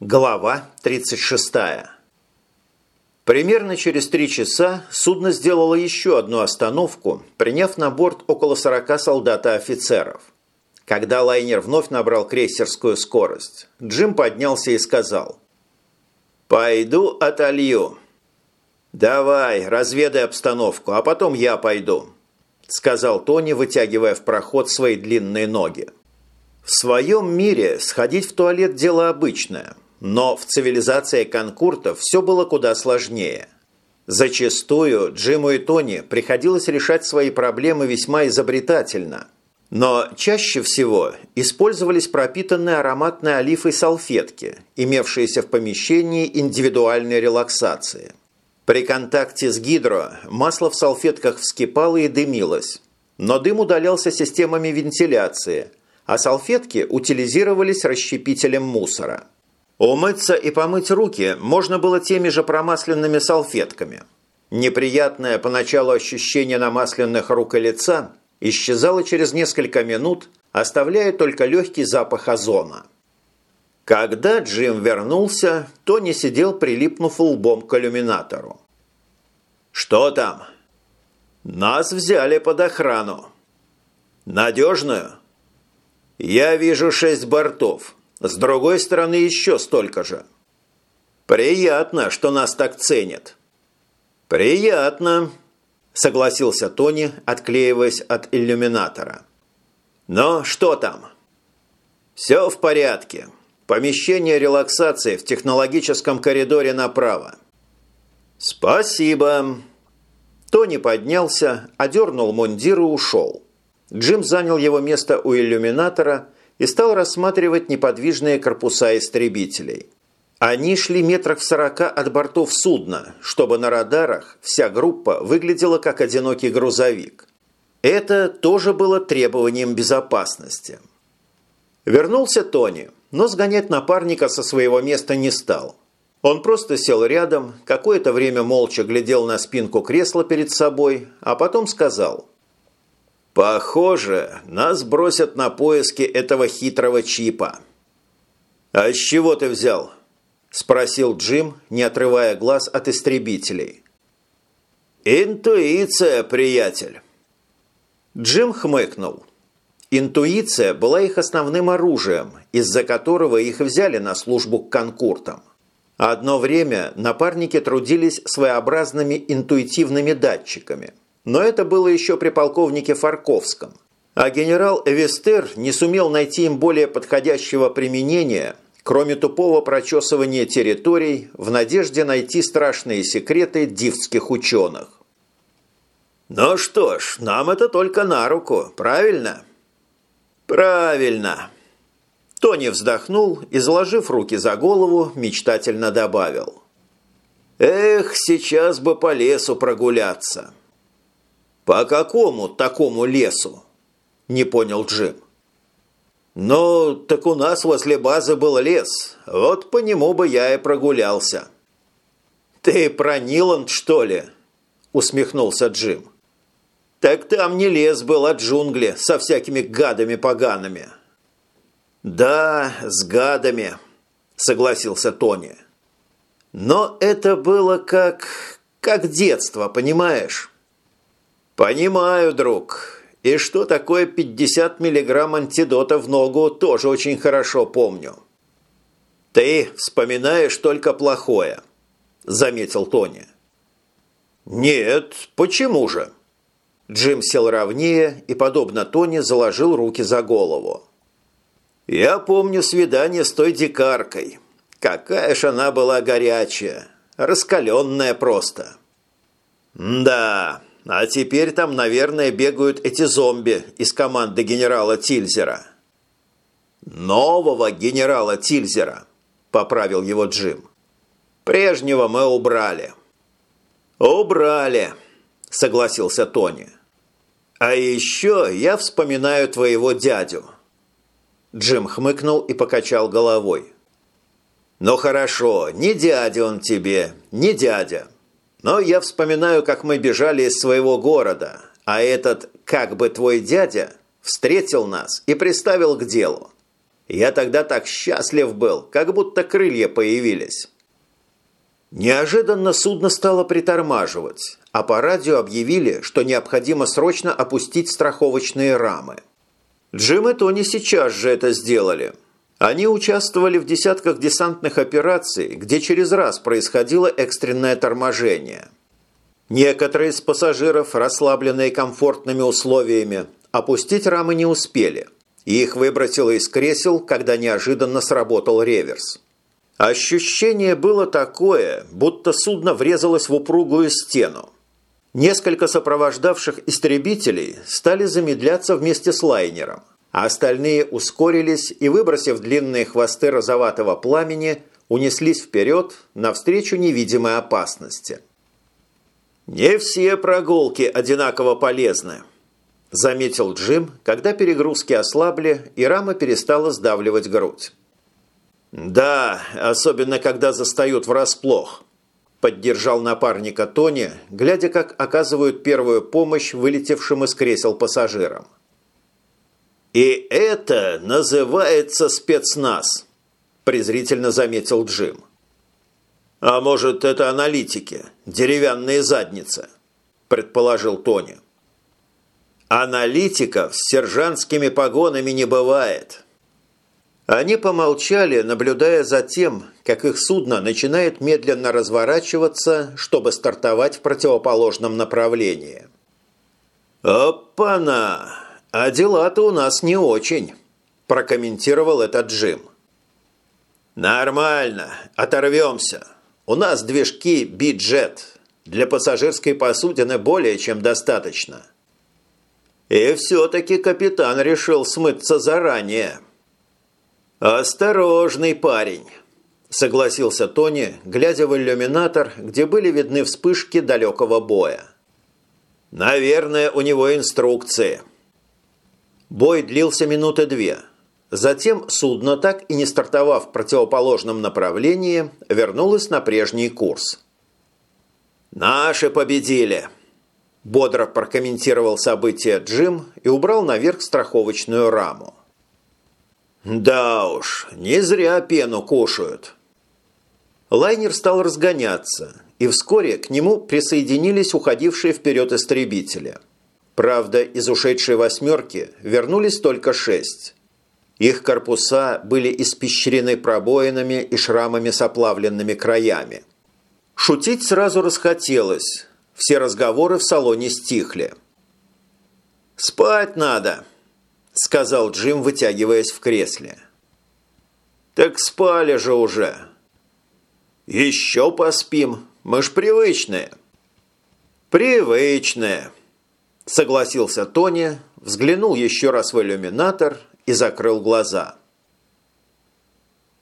Глава 36. Примерно через три часа судно сделало еще одну остановку, приняв на борт около 40 солдат и офицеров. Когда лайнер вновь набрал крейсерскую скорость, Джим поднялся и сказал «Пойду отолью». «Давай, разведай обстановку, а потом я пойду», – сказал Тони, вытягивая в проход свои длинные ноги. В своем мире сходить в туалет – дело обычное – но в цивилизации конкуртов все было куда сложнее. Зачастую Джиму и Тони приходилось решать свои проблемы весьма изобретательно. Но чаще всего использовались пропитанные ароматной олифой салфетки, имевшиеся в помещении индивидуальной релаксации. При контакте с гидро масло в салфетках вскипало и дымилось, но дым удалялся системами вентиляции, а салфетки утилизировались расщепителем мусора – Умыться и помыть руки можно было теми же промасленными салфетками. Неприятное поначалу ощущение намасленных рук и лица исчезало через несколько минут, оставляя только легкий запах озона. Когда Джим вернулся, Тони сидел, прилипнув лбом к иллюминатору. «Что там?» «Нас взяли под охрану». «Надежную?» «Я вижу шесть бортов. С другой стороны, еще столько же. Приятно, что нас так ценят. Приятно, согласился Тони, отклеиваясь от иллюминатора. Но что там? Все в порядке. Помещение релаксации в технологическом коридоре направо. Спасибо. Тони поднялся, одернул мундир и ушел. Джим занял его место у иллюминатора и стал рассматривать неподвижные корпуса истребителей. Они шли метрах в сорока от бортов судна, чтобы на радарах вся группа выглядела как одинокий грузовик. Это тоже было требованием безопасности. Вернулся Тони, но сгонять напарника со своего места не стал. Он просто сел рядом, какое-то время молча глядел на спинку кресла перед собой, а потом сказал – Похоже, нас бросят на поиски этого хитрого чипа. А с чего ты взял? Спросил Джим, не отрывая глаз от истребителей. Интуиция, приятель. Джим хмыкнул. Интуиция была их основным оружием, из-за которого их взяли на службу к конкуртам. Одно время напарники трудились своеобразными интуитивными датчиками – но это было еще при полковнике Фарковском. А генерал Эвестер не сумел найти им более подходящего применения, кроме тупого прочесывания территорий в надежде найти страшные секреты дивских ученых. «Ну что ж, нам это только на руку, правильно?» «Правильно!» Тони вздохнул и, заложив руки за голову, мечтательно добавил. «Эх, сейчас бы по лесу прогуляться!» «По какому такому лесу?» – не понял Джим. «Ну, так у нас возле базы был лес, вот по нему бы я и прогулялся». «Ты про Ниланд, что ли?» – усмехнулся Джим. «Так там не лес был, а джунгли со всякими гадами погаными». «Да, с гадами», – согласился Тони. «Но это было как... как детство, понимаешь?» «Понимаю, друг. И что такое 50 миллиграмм антидота в ногу, тоже очень хорошо помню». «Ты вспоминаешь только плохое», – заметил Тони. «Нет, почему же?» Джим сел ровнее и, подобно Тони, заложил руки за голову. «Я помню свидание с той дикаркой. Какая ж она была горячая, раскаленная просто». «Да, а теперь там, наверное, бегают эти зомби из команды генерала Тильзера. «Нового генерала Тильзера», – поправил его Джим. «Прежнего мы убрали». «Убрали», – согласился Тони. «А еще я вспоминаю твоего дядю». Джим хмыкнул и покачал головой. «Ну хорошо, не дядя он тебе, не дядя. Но я вспоминаю, как мы бежали из своего города, а этот, как бы твой дядя, встретил нас и приставил к делу. Я тогда так счастлив был, как будто крылья появились. Неожиданно судно стало притормаживать, а по радио объявили, что необходимо срочно опустить страховочные рамы. Джим и Тони сейчас же это сделали. Они участвовали в десятках десантных операций, где через раз происходило экстренное торможение. Некоторые из пассажиров, расслабленные комфортными условиями, опустить рамы не успели, и их выбросило из кресел, когда неожиданно сработал реверс. Ощущение было такое, будто судно врезалось в упругую стену. Несколько сопровождавших истребителей стали замедляться вместе с лайнером, а остальные ускорились и, выбросив длинные хвосты розоватого пламени, унеслись вперед навстречу невидимой опасности. «Не все прогулки одинаково полезны», – заметил Джим, когда перегрузки ослабли и рама перестала сдавливать грудь. «Да, особенно когда застают врасплох», – поддержал напарника Тони, глядя, как оказывают первую помощь вылетевшим из кресел пассажирам. «И это называется спецназ», – презрительно заметил Джим. «А может, это аналитики, деревянные задницы», – предположил Тони. «Аналитиков с сержантскими погонами не бывает», они помолчали, наблюдая за тем, как их судно начинает медленно разворачиваться, чтобы стартовать в противоположном направлении. «Опа-на! А дела-то у нас не очень», – прокомментировал этот Джим. «Нормально, оторвемся. У нас движки биджет. Для пассажирской посудины более чем достаточно». И все-таки капитан решил смыться заранее. «Осторожный парень», – согласился Тони, глядя в иллюминатор, где были видны вспышки далекого боя. «Наверное, у него инструкции». Бой длился минуты две. Затем судно, так и не стартовав в противоположном направлении, вернулось на прежний курс. «Наши победили!» Бодро прокомментировал событие Джим и убрал наверх страховочную раму. Да уж, не зря пену кушают. Лайнер стал разгоняться, и вскоре к нему присоединились уходившие вперед истребители. Правда, из ушедшей «восьмерки» вернулись только шесть. Их корпуса были испещрены пробоинами и шрамами с оплавленными краями. Шутить сразу расхотелось. Все разговоры в салоне стихли. «Спать надо!» – сказал Джим, вытягиваясь в кресле. «Так спали же уже!» «Еще поспим, мы ж привычные!» «Привычные!» – согласился Тони, взглянул еще раз в иллюминатор и закрыл глаза –